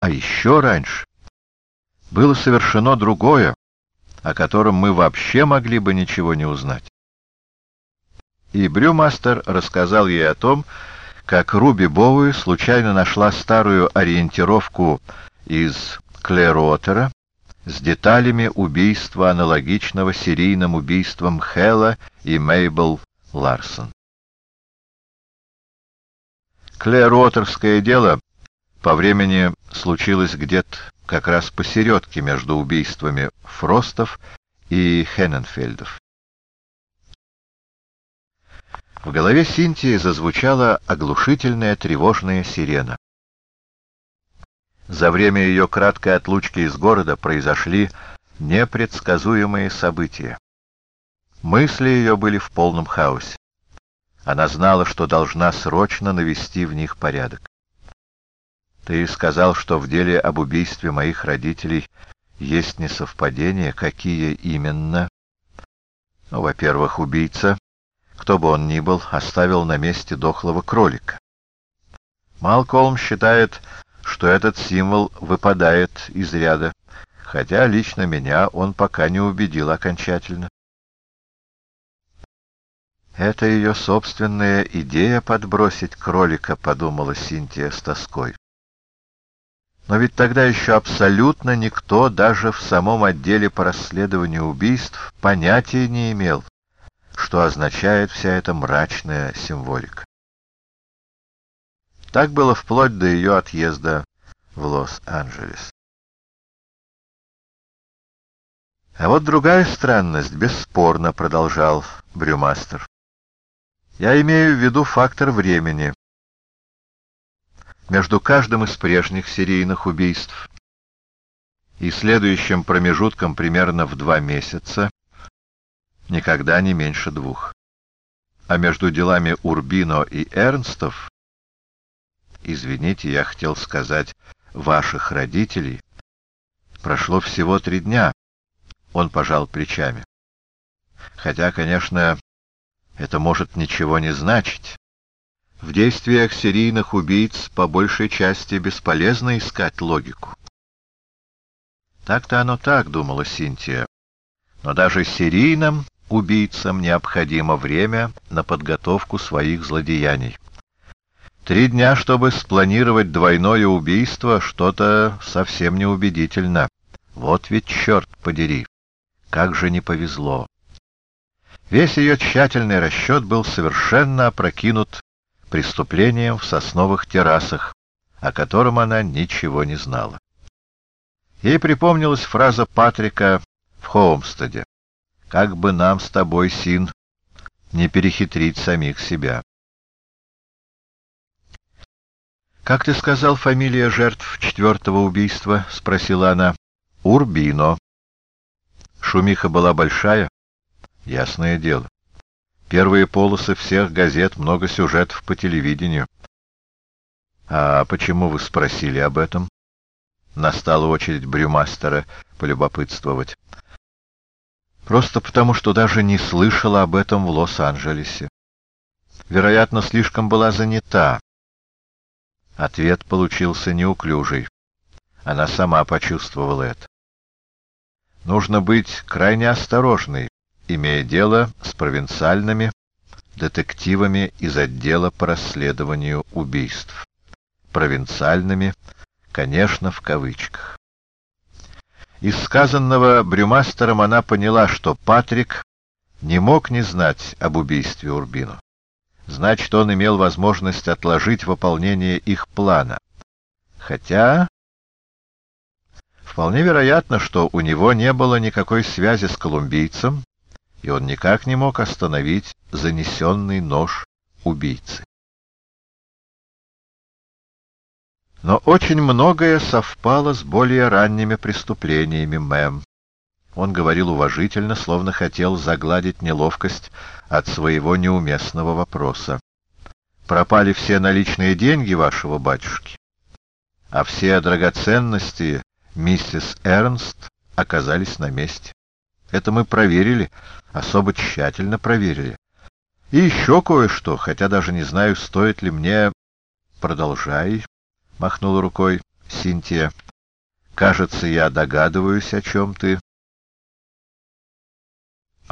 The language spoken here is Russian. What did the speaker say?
А еще раньше было совершено другое, о котором мы вообще могли бы ничего не узнать. И Брюмастер рассказал ей о том, как Руби Боуи случайно нашла старую ориентировку из Клэротера с деталями убийства, аналогичного серийным убийствам Хэлла и Мейбл Ларсон. Клэротерское дело по времени случилось где-то как раз посередке между убийствами Фростов и Хенненфельдов. В голове Синтии зазвучала оглушительная тревожная сирена. За время ее краткой отлучки из города произошли непредсказуемые события. Мысли ее были в полном хаосе. Она знала, что должна срочно навести в них порядок. Ты сказал, что в деле об убийстве моих родителей есть несовпадения. Какие именно? Ну, во-первых, убийца, кто бы он ни был, оставил на месте дохлого кролика. Малкольм считает, что этот символ выпадает из ряда, хотя лично меня он пока не убедил окончательно. Это ее собственная идея подбросить кролика, подумала Синтия с тоской. Но ведь тогда еще абсолютно никто, даже в самом отделе по расследованию убийств, понятия не имел, что означает вся эта мрачная символика. Так было вплоть до ее отъезда в Лос-Анджелес. А вот другая странность, бесспорно, продолжал Брюмастер. Я имею в виду фактор времени между каждым из прежних серийных убийств и следующим промежутком примерно в два месяца, никогда не меньше двух. А между делами Урбино и Эрнстов, извините, я хотел сказать, ваших родителей, прошло всего три дня, он пожал плечами. Хотя, конечно, это может ничего не значить. В действиях серийных убийц по большей части бесполезно искать логику. Так-то оно так, думала Синтия. Но даже серийным убийцам необходимо время на подготовку своих злодеяний. Три дня, чтобы спланировать двойное убийство, что-то совсем неубедительно. Вот ведь черт подери, как же не повезло. Весь ее тщательный расчет был совершенно опрокинут преступлением в сосновых террасах, о котором она ничего не знала. Ей припомнилась фраза Патрика в Хоумстеде. «Как бы нам с тобой, Син, не перехитрить самих себя». «Как ты сказал, фамилия жертв четвертого убийства?» — спросила она. «Урбино». Шумиха была большая? Ясное дело. Первые полосы всех газет, много сюжетов по телевидению. А почему вы спросили об этом? Настала очередь Брюмастера полюбопытствовать. Просто потому, что даже не слышала об этом в Лос-Анджелесе. Вероятно, слишком была занята. Ответ получился неуклюжий. Она сама почувствовала это. Нужно быть крайне осторожной, имея дело с провинциальными детективами из отдела по расследованию убийств. Провинциальными, конечно, в кавычках. Из сказанного Брюмастером она поняла, что Патрик не мог не знать об убийстве Урбину. Значит, он имел возможность отложить выполнение их плана. Хотя... Вполне вероятно, что у него не было никакой связи с колумбийцем, и он никак не мог остановить занесенный нож убийцы. Но очень многое совпало с более ранними преступлениями мэм. Он говорил уважительно, словно хотел загладить неловкость от своего неуместного вопроса. «Пропали все наличные деньги вашего батюшки, а все драгоценности миссис Эрнст оказались на месте. Это мы проверили, особо тщательно проверили. И еще кое-что, хотя даже не знаю, стоит ли мне... Продолжай, — махнул рукой. Синтия. Кажется, я догадываюсь, о чем ты.